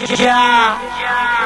Yeah. yeah.